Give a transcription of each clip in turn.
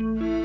Mm-hmm.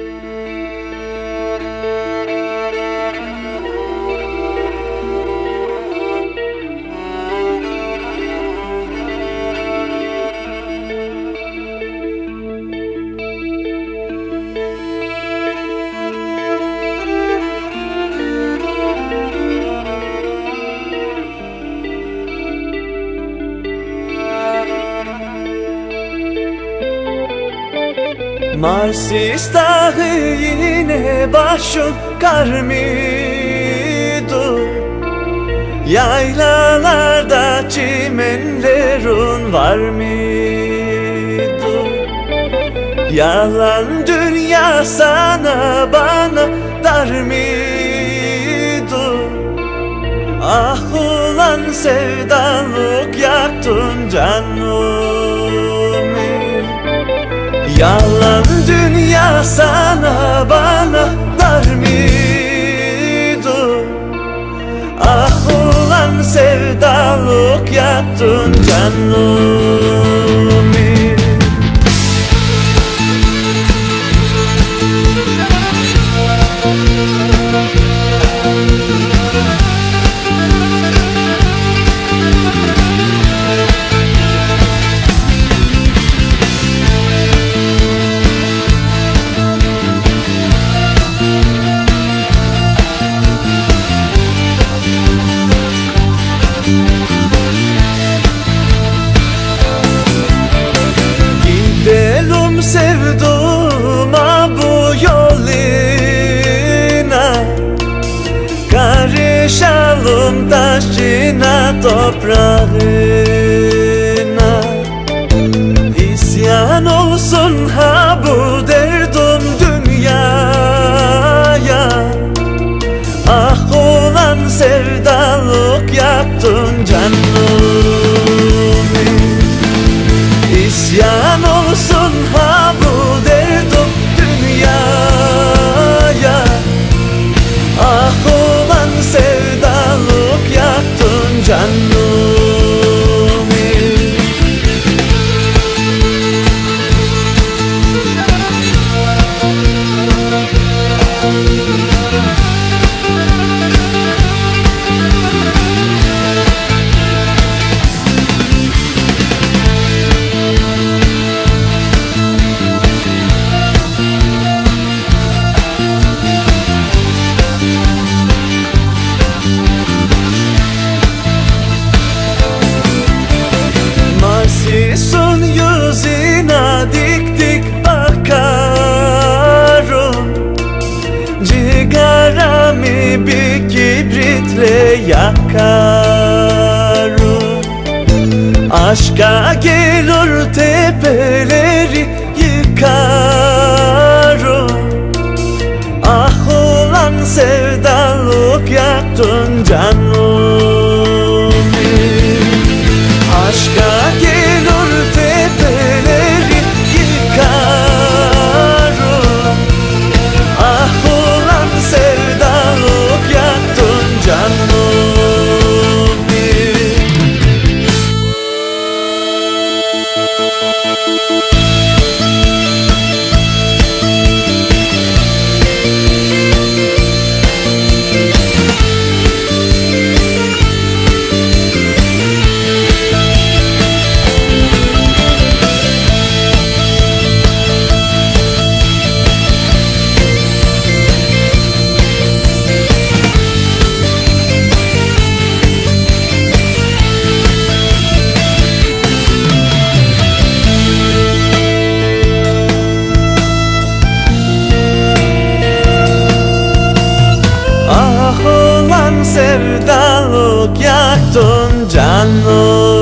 Dağı yine başım kar mıydı? Yaylalarda çimenlerin var mıydı? Yalan dünya sana bana dar mıydı? Ah ulan sevdalık yaktın canımı Yalan sevdalık yaktın canımı toprağına. İsyan olsun ha bu derdim dünyaya. Ah ulan sevdalık yaktın canımı kibritle yakarım. Aşka gelir tepeleri yıkarım. Ah ulan sevdalık yaktın canımı Ah